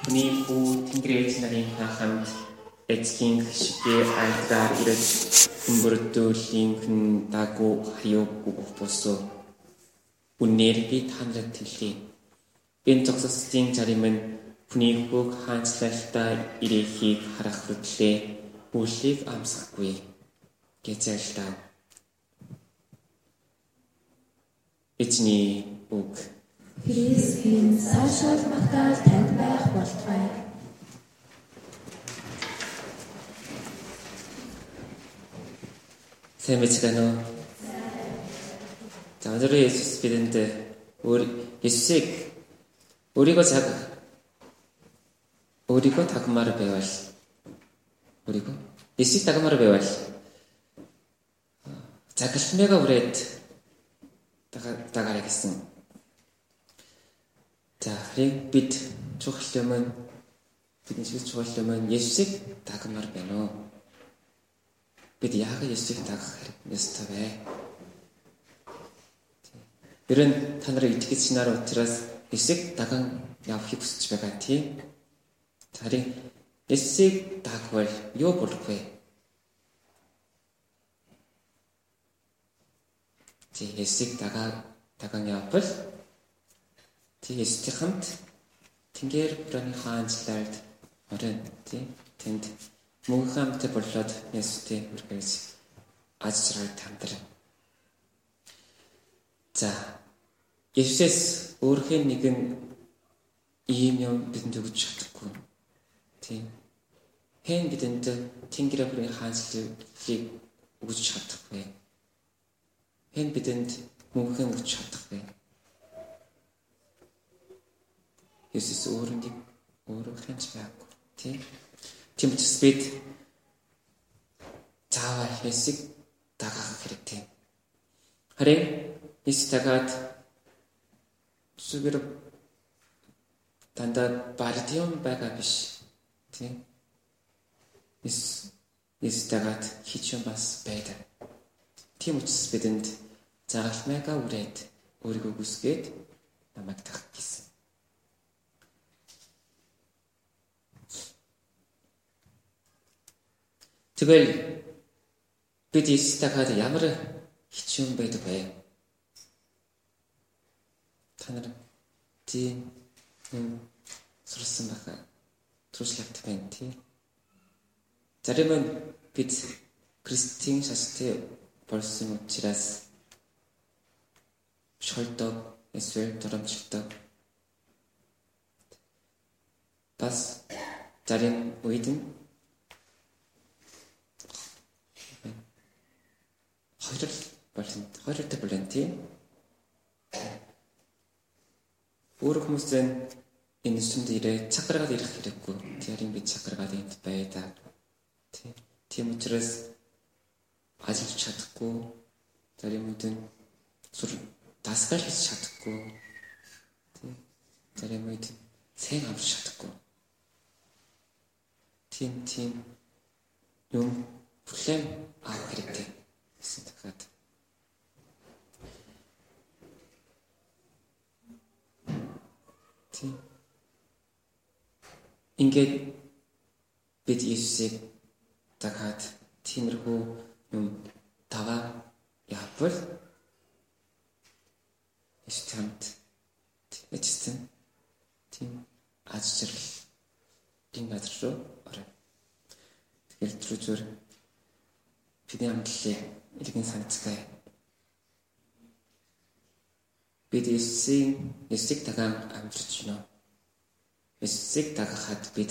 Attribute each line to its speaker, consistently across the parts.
Speaker 1: Хүний хүү Тэнгэрээс нарын хамт эцгийн шигээ альтаар ирээд хүмбэрдүүлийн хүн дагуу хаяог босоо үнээр би танад хэлье. Энэ зогсостын зарим нь хүний хүүг хаанчлалтаа ирэхийг харах хөтлөө үлийг амсахгүй гэзэлтаа. Эцний үг
Speaker 2: Христийн сашаал магтаал танд байх болтугай.
Speaker 1: Сайн мэцгэнэ үү? За өнөөдөр Есүс бидэнд өөр Есүсийг өөрийгөө цаг өөрийгөө тагмаар байвал өөрийгөө Есүс тагмаар байвал загалтмайгаа үрээд дагараа гэсэн За хэрэг бид чухал юм бидний шиг чухал юм Есүсийг дагмаар байна уу? Бид яг Есүсийг дагах ёстой вэ? Ер нь та нарыг итгэж нар учраас Есүсийг даган явахыг хүсэж байгаа тийм. Харин Есүсийг дагвал юу болох вэ? Чи Есүсийг дагаа даган явбал Есүстэй хамт Тэнгэр бүрийн хаанчлалд орон тийм тэнд мөнх хамт болоод Есүстэй үргэлж ажрал тамдар. За Есүсээс өөрхийн нэгэн ийм юм бидэнд өгч чадахгүй. Тийм. Хэн бидэнд Тэнгэр бүрийн хаанчлалыг өгч чадахгүй. Хэн бидэнд мөнхөн өгч чадахгүй Есүс өөрөндийг өөрөө хэнч байгаагүй. Тийм. Тийм учраас бид заавал Есүсийг дагах хэрэгтэй. Харин Есүс дагаад зүгээр дандаа бардиум байгаа биш. Тийм. Есүс Есүс дагаад хичэн бас байдаг. Тийм учраас бидэнд загалмайгаа үрээд өөрийгөө гүсгээд намайг тах гэсэн. Тэгэл бид Иестэйгээ ямар хичүүн байдаг вэ? Та нар тийм сурсан байхаа туршлагатай байна тий. Зарим нь бид Кристийн шаштай болсон учраас шойдог эсвэл доромжтой. Бас зарим үед нь хоёр болон хоёртой болон тийм. Өөр хүмүүс энэ сүнд ирээ чакрагаад ирэх хэрэггүй. Тэрийн би чакрагаад энд байдаг. Тийм. Тийм учраас ажиллаж чадахгүй. Зарим үдэн сур дасгал хийж чадахгүй. Тийм. Зарим үед сайн авч чадахгүй. Тийм тийм юм бүлээн авах хэрэгтэй гэсэн дахиад тийм ингээд бид Иесусыг дахиад тиймэрхүү юм таваа явбал эстэмт эцэстэн тийм ажил энэ газар руу орой. Тэгэхээр түрүү зүгээр бидний амтлалыг иргэн санацгаая. Бид Есүсийн Есүсийг дагаан амжирч байна. Есүсийг дагахад бид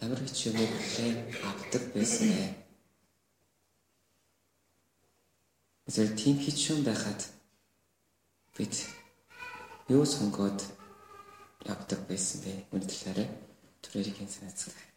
Speaker 1: ямар хичээнээр авдаг байсан бэ? Эсвэл тийм хичээн байхад бид юу сонгоод явдаг байсан бэ? Үн талаараа түрээрийг санацгаая.